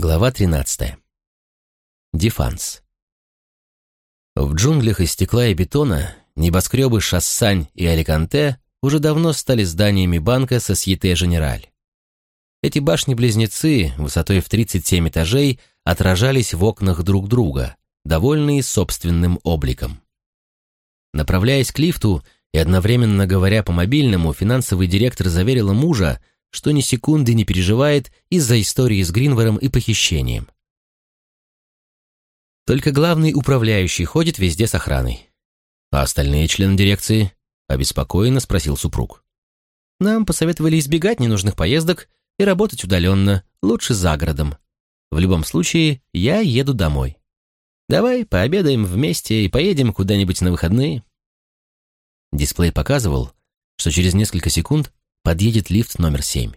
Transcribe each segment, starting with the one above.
Глава 13. Дефанс. В джунглях из стекла и бетона небоскребы Шассань и Аликанте уже давно стали зданиями банка Сосьете Женераль. Эти башни-близнецы, высотой в 37 этажей, отражались в окнах друг друга, довольные собственным обликом. Направляясь к лифту и одновременно говоря по мобильному, финансовый директор заверила мужа, что ни секунды не переживает из-за истории с Гринвором и похищением. Только главный управляющий ходит везде с охраной. А остальные члены дирекции? Обеспокоенно спросил супруг. Нам посоветовали избегать ненужных поездок и работать удаленно, лучше за городом. В любом случае, я еду домой. Давай пообедаем вместе и поедем куда-нибудь на выходные. Дисплей показывал, что через несколько секунд подъедет лифт номер семь.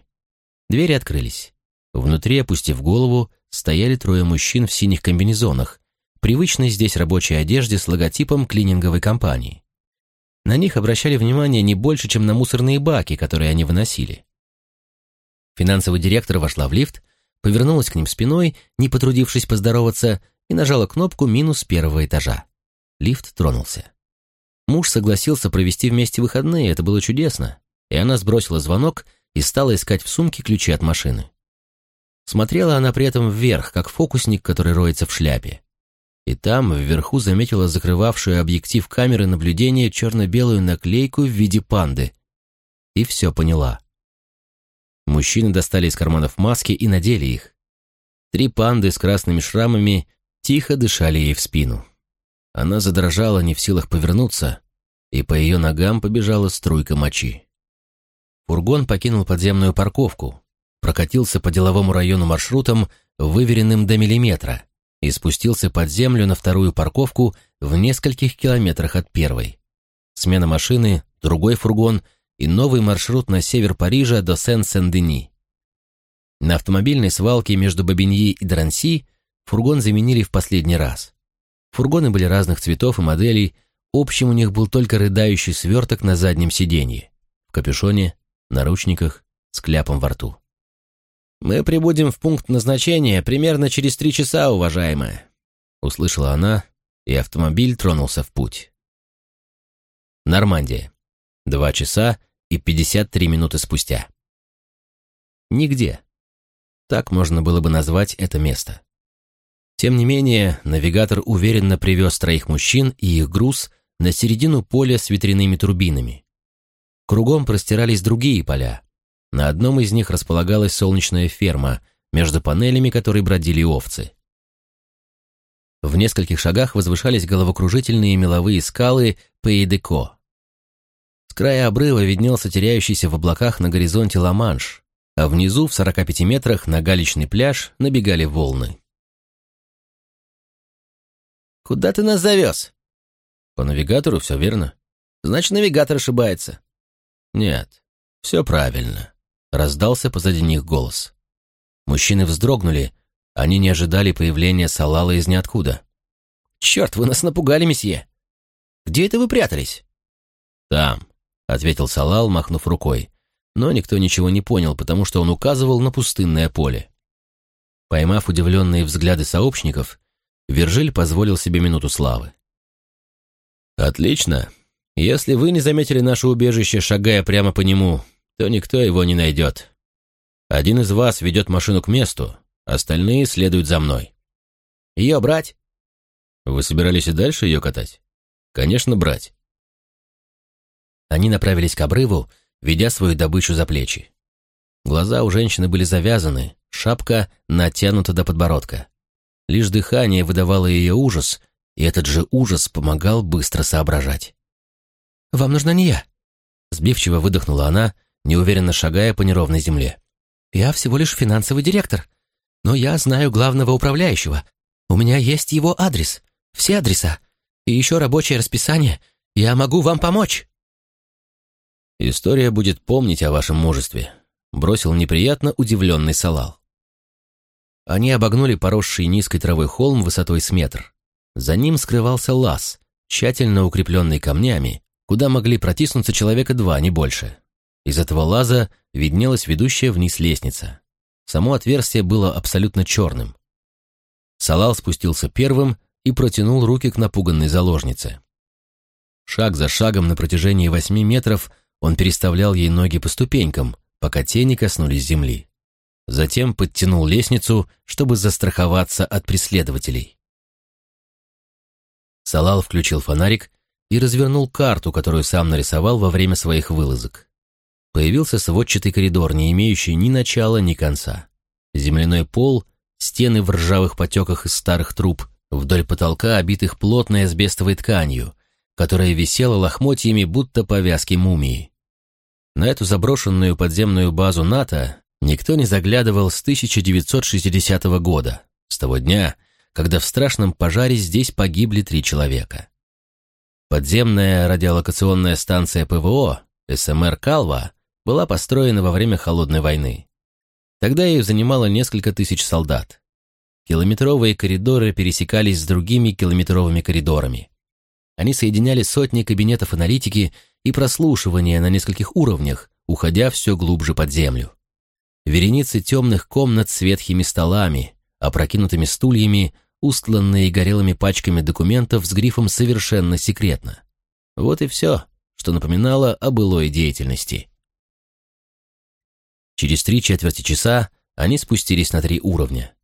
Двери открылись. Внутри, опустив голову, стояли трое мужчин в синих комбинезонах, привычной здесь рабочей одежде с логотипом клининговой компании. На них обращали внимание не больше, чем на мусорные баки, которые они выносили. Финансовый директор вошла в лифт, повернулась к ним спиной, не потрудившись поздороваться, и нажала кнопку минус первого этажа. Лифт тронулся. Муж согласился провести вместе выходные, это было чудесно и она сбросила звонок и стала искать в сумке ключи от машины. Смотрела она при этом вверх, как фокусник, который роется в шляпе. И там, вверху, заметила закрывавшую объектив камеры наблюдения черно-белую наклейку в виде панды. И все поняла. Мужчины достали из карманов маски и надели их. Три панды с красными шрамами тихо дышали ей в спину. Она задрожала, не в силах повернуться, и по ее ногам побежала струйка мочи. Фургон покинул подземную парковку, прокатился по деловому району маршрутом, выверенным до миллиметра, и спустился под землю на вторую парковку в нескольких километрах от первой. Смена машины, другой фургон и новый маршрут на север Парижа до Сен-Сен-Дени. На автомобильной свалке между Бабиньи и Дранси фургон заменили в последний раз. Фургоны были разных цветов и моделей, общим у них был только рыдающий сверток на заднем сиденье. В капюшоне наручниках, с кляпом во рту. «Мы прибудем в пункт назначения примерно через три часа, уважаемая», — услышала она, и автомобиль тронулся в путь. Нормандия. Два часа и пятьдесят три минуты спустя. Нигде. Так можно было бы назвать это место. Тем не менее, навигатор уверенно привез троих мужчин и их груз на середину поля с ветряными турбинами. Кругом простирались другие поля. На одном из них располагалась солнечная ферма, между панелями которой бродили овцы. В нескольких шагах возвышались головокружительные меловые скалы Пейдеко. С края обрыва виднелся теряющийся в облаках на горизонте Ла-Манш, а внизу, в 45 метрах, на галечный пляж набегали волны. «Куда ты нас завез?» «По навигатору все верно». «Значит, навигатор ошибается». «Нет, все правильно», — раздался позади них голос. Мужчины вздрогнули, они не ожидали появления Салала из ниоткуда. «Черт, вы нас напугали, месье! Где это вы прятались?» «Там», — ответил Салал, махнув рукой, но никто ничего не понял, потому что он указывал на пустынное поле. Поймав удивленные взгляды сообщников, Вержиль позволил себе минуту славы. «Отлично. Если вы не заметили наше убежище, шагая прямо по нему, то никто его не найдет. Один из вас ведет машину к месту, остальные следуют за мной. Ее брать? Вы собирались и дальше ее катать? Конечно, брать. Они направились к обрыву, ведя свою добычу за плечи. Глаза у женщины были завязаны, шапка натянута до подбородка. Лишь дыхание выдавало ее ужас, и этот же ужас помогал быстро соображать. «Вам нужна не я», — сбивчиво выдохнула она, неуверенно шагая по неровной земле. «Я всего лишь финансовый директор, но я знаю главного управляющего. У меня есть его адрес, все адреса, и еще рабочее расписание. Я могу вам помочь». «История будет помнить о вашем мужестве», — бросил неприятно удивленный Салал. Они обогнули поросший низкой травой холм высотой с метр. За ним скрывался лаз, тщательно укрепленный камнями, куда могли протиснуться человека два, не больше. Из этого лаза виднелась ведущая вниз лестница. само отверстие было абсолютно черным. Салал спустился первым и протянул руки к напуганной заложнице. Шаг за шагом на протяжении восьми метров он переставлял ей ноги по ступенькам, пока те не коснулись земли. Затем подтянул лестницу, чтобы застраховаться от преследователей. Салал включил фонарик и развернул карту, которую сам нарисовал во время своих вылазок. Появился сводчатый коридор, не имеющий ни начала, ни конца. Земляной пол, стены в ржавых потеках из старых труб, вдоль потолка, обитых плотной асбестовой тканью, которая висела лохмотьями, будто повязки мумии. На эту заброшенную подземную базу НАТО никто не заглядывал с 1960 года, с того дня, когда в страшном пожаре здесь погибли три человека. Подземная радиолокационная станция ПВО, СМР «Калва», была построена во время Холодной войны. Тогда ее занимало несколько тысяч солдат. Километровые коридоры пересекались с другими километровыми коридорами. Они соединяли сотни кабинетов аналитики и прослушивания на нескольких уровнях, уходя все глубже под землю. Вереницы темных комнат с ветхими столами, опрокинутыми стульями, устланные горелыми пачками документов с грифом «Совершенно секретно». Вот и все, что напоминало о былой деятельности. Через три четверти часа они спустились на три уровня.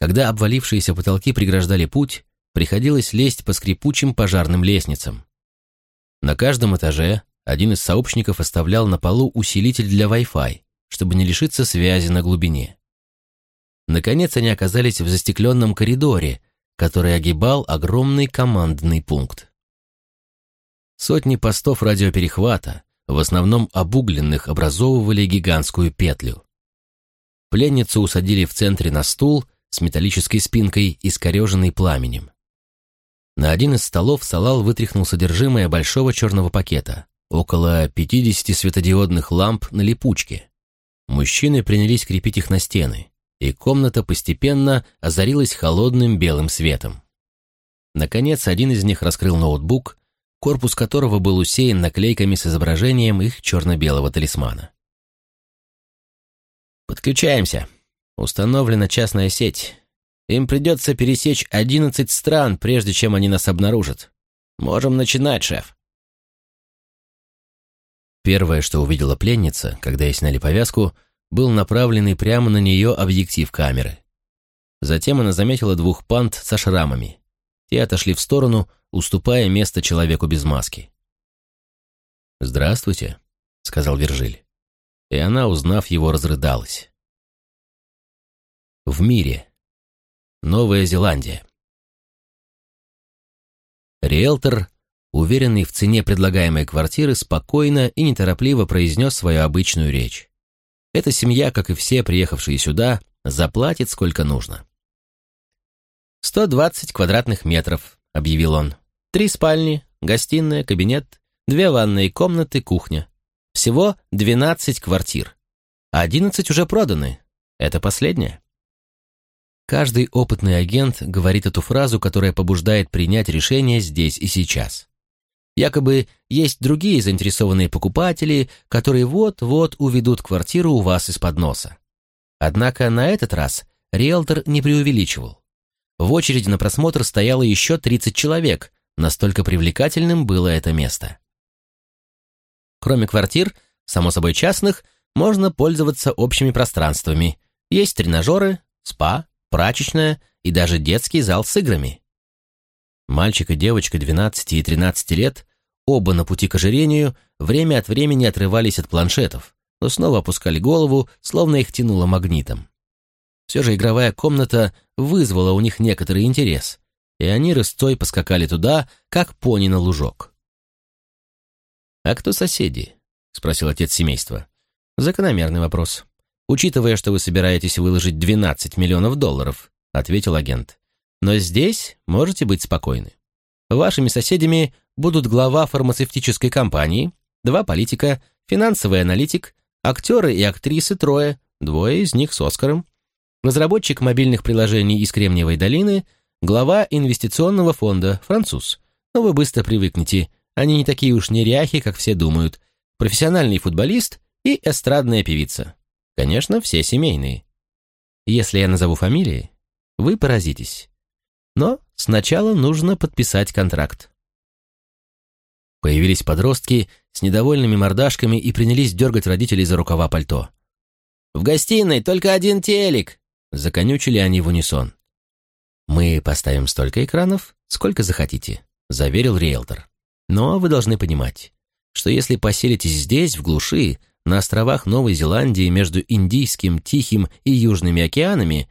Когда обвалившиеся потолки преграждали путь, приходилось лезть по скрипучим пожарным лестницам. На каждом этаже один из сообщников оставлял на полу усилитель для Wi-Fi, чтобы не лишиться связи на глубине. Наконец они оказались в застекленном коридоре, который огибал огромный командный пункт. Сотни постов радиоперехвата, в основном обугленных, образовывали гигантскую петлю. Пленницу усадили в центре на стул с металлической спинкой, искореженной пламенем. На один из столов Салал вытряхнул содержимое большого черного пакета, около 50 светодиодных ламп на липучке. Мужчины принялись крепить их на стены, и комната постепенно озарилась холодным белым светом. Наконец, один из них раскрыл ноутбук корпус которого был усеян наклейками с изображением их черно-белого талисмана. «Подключаемся. Установлена частная сеть. Им придется пересечь одиннадцать стран, прежде чем они нас обнаружат. Можем начинать, шеф». Первое, что увидела пленница, когда ей сняли повязку, был направленный прямо на нее объектив камеры. Затем она заметила двух пант со шрамами. Те отошли в сторону, уступая место человеку без маски. «Здравствуйте», — сказал Вержиль. И она, узнав его, разрыдалась. В мире. Новая Зеландия. Риэлтор, уверенный в цене предлагаемой квартиры, спокойно и неторопливо произнес свою обычную речь. Эта семья, как и все приехавшие сюда, заплатит сколько нужно. «Сто двадцать квадратных метров», — объявил он. «Три спальни, гостиная, кабинет, две ванные комнаты, кухня. Всего двенадцать квартир. Одиннадцать уже проданы. Это последняя». Каждый опытный агент говорит эту фразу, которая побуждает принять решение здесь и сейчас. Якобы есть другие заинтересованные покупатели, которые вот-вот уведут квартиру у вас из-под носа. Однако на этот раз риэлтор не преувеличивал. В очереди на просмотр стояло еще 30 человек, настолько привлекательным было это место. Кроме квартир, само собой частных, можно пользоваться общими пространствами. Есть тренажеры, спа, прачечная и даже детский зал с играми. Мальчик и девочка 12 и 13 лет, оба на пути к ожирению, время от времени отрывались от планшетов, но снова опускали голову, словно их тянуло магнитом. Все же игровая комната вызвала у них некоторый интерес, и они рысцой поскакали туда, как пони на лужок. «А кто соседи?» — спросил отец семейства. «Закономерный вопрос. Учитывая, что вы собираетесь выложить 12 миллионов долларов», — ответил агент. «Но здесь можете быть спокойны. Вашими соседями будут глава фармацевтической компании, два политика, финансовый аналитик, актеры и актрисы трое, двое из них с Оскаром, разработчик мобильных приложений из Кремниевой долины, глава инвестиционного фонда, француз. Но вы быстро привыкнете, они не такие уж неряхи, как все думают. Профессиональный футболист и эстрадная певица. Конечно, все семейные. если я назову фамилии, вы поразитесь. Но сначала нужно подписать контракт. Появились подростки с недовольными мордашками и принялись дергать родителей за рукава пальто. «В гостиной только один телек!» — законючили они в унисон. «Мы поставим столько экранов, сколько захотите», — заверил риэлтор. «Но вы должны понимать, что если поселитесь здесь, в глуши, на островах Новой Зеландии между Индийским, Тихим и Южными океанами,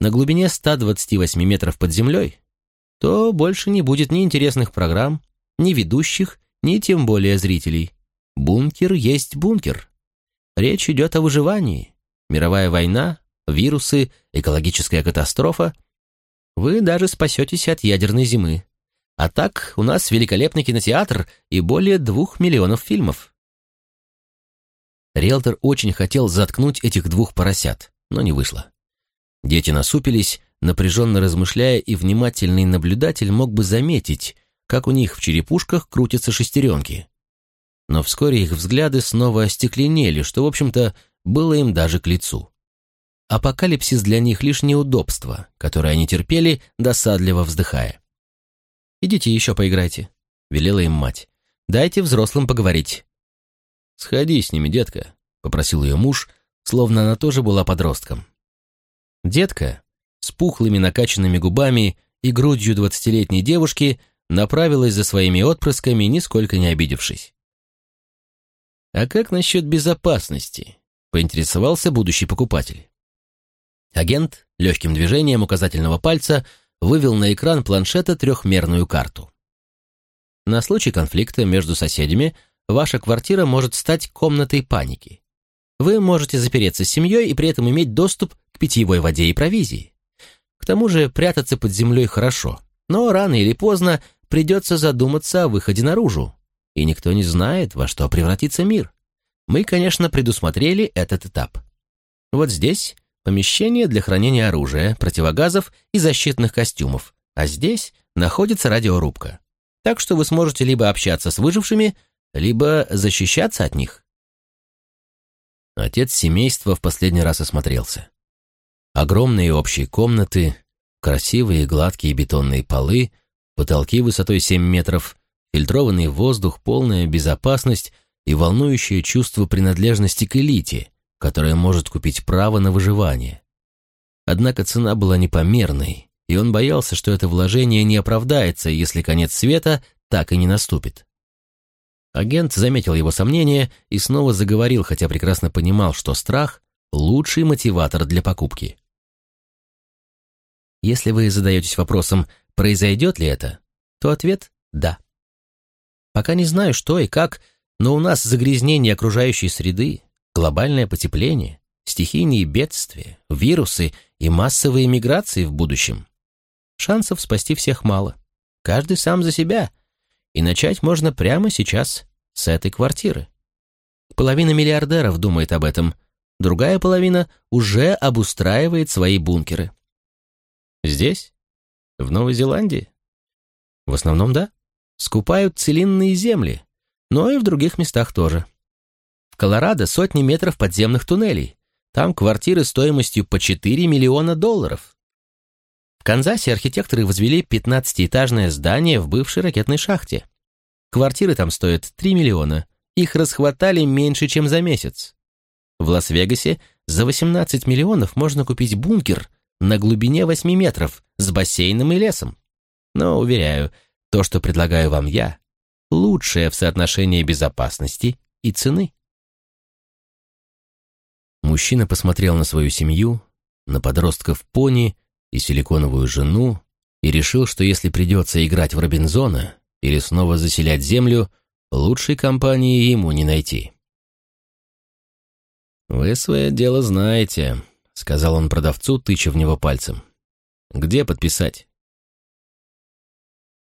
на глубине 128 метров под землей, то больше не будет ни интересных программ, ни ведущих, ни тем более зрителей. Бункер есть бункер. Речь идет о выживании. Мировая война, вирусы, экологическая катастрофа. Вы даже спасетесь от ядерной зимы. А так, у нас великолепный кинотеатр и более двух миллионов фильмов. Риэлтор очень хотел заткнуть этих двух поросят, но не вышло. Дети насупились, напряженно размышляя, и внимательный наблюдатель мог бы заметить, как у них в черепушках крутятся шестеренки. Но вскоре их взгляды снова остекленели, что, в общем-то, было им даже к лицу. Апокалипсис для них лишь неудобство, которое они терпели, досадливо вздыхая. «Идите еще поиграйте», — велела им мать. «Дайте взрослым поговорить». «Сходи с ними, детка», — попросил ее муж, словно она тоже была подростком. Детка, с пухлыми накачанными губами и грудью двадцатилетней девушки, направилась за своими отпрысками, нисколько не обидевшись. «А как насчет безопасности?» — поинтересовался будущий покупатель. Агент легким движением указательного пальца вывел на экран планшета трехмерную карту. На случай конфликта между соседями ваша квартира может стать комнатой паники. Вы можете запереться с семьей и при этом иметь доступ к питьевой воде и провизии. К тому же прятаться под землей хорошо, но рано или поздно придется задуматься о выходе наружу. И никто не знает, во что превратится мир. Мы, конечно, предусмотрели этот этап. Вот здесь помещение для хранения оружия, противогазов и защитных костюмов, а здесь находится радиорубка. Так что вы сможете либо общаться с выжившими, либо защищаться от них. Отец семейства в последний раз осмотрелся. Огромные общие комнаты, красивые гладкие бетонные полы, потолки высотой 7 метров, фильтрованный воздух, полная безопасность и волнующее чувство принадлежности к элите, которая может купить право на выживание. Однако цена была непомерной, и он боялся, что это вложение не оправдается, если конец света так и не наступит. Агент заметил его сомнения и снова заговорил, хотя прекрасно понимал, что страх – лучший мотиватор для покупки. Если вы задаетесь вопросом, произойдет ли это, то ответ – да. Пока не знаю, что и как, но у нас загрязнение окружающей среды, глобальное потепление, стихийные бедствия, вирусы и массовые миграции в будущем. Шансов спасти всех мало. Каждый сам за себя. И начать можно прямо сейчас, с этой квартиры. Половина миллиардеров думает об этом, другая половина уже обустраивает свои бункеры. Здесь? В Новой Зеландии? В основном да. Скупают целинные земли, но и в других местах тоже. В Колорадо сотни метров подземных туннелей. Там квартиры стоимостью по 4 миллиона долларов. В Канзасе архитекторы возвели 15-этажное здание в бывшей ракетной шахте. Квартиры там стоят 3 миллиона. Их расхватали меньше, чем за месяц. В Лас-Вегасе за 18 миллионов можно купить бункер на глубине 8 метров с бассейном и лесом. Но, уверяю, то, что предлагаю вам я, лучшее в соотношении безопасности и цены. Мужчина посмотрел на свою семью, на подростков пони и силиконовую жену и решил, что если придется играть в Робинзона, или снова заселять землю, лучшей компании ему не найти. «Вы свое дело знаете», — сказал он продавцу, тыча в него пальцем. «Где подписать?»